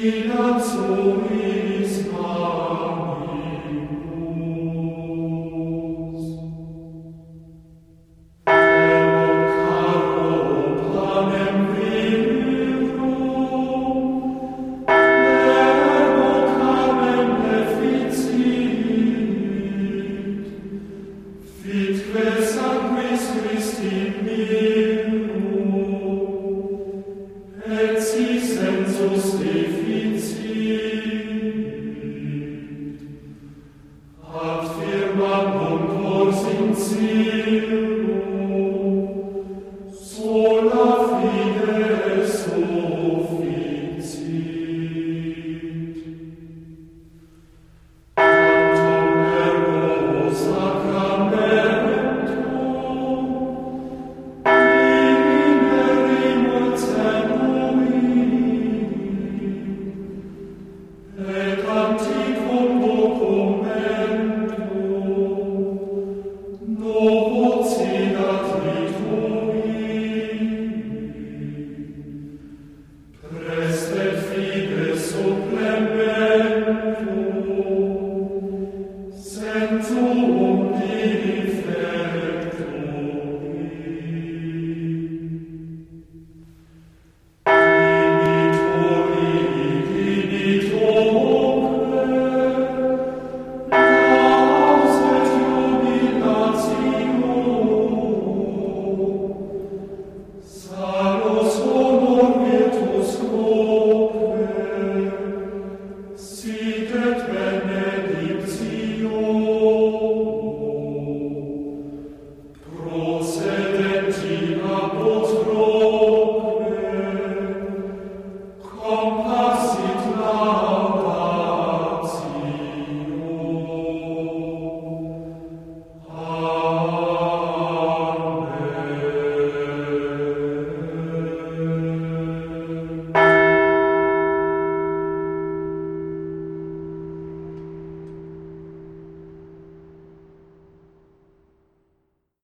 in Senzum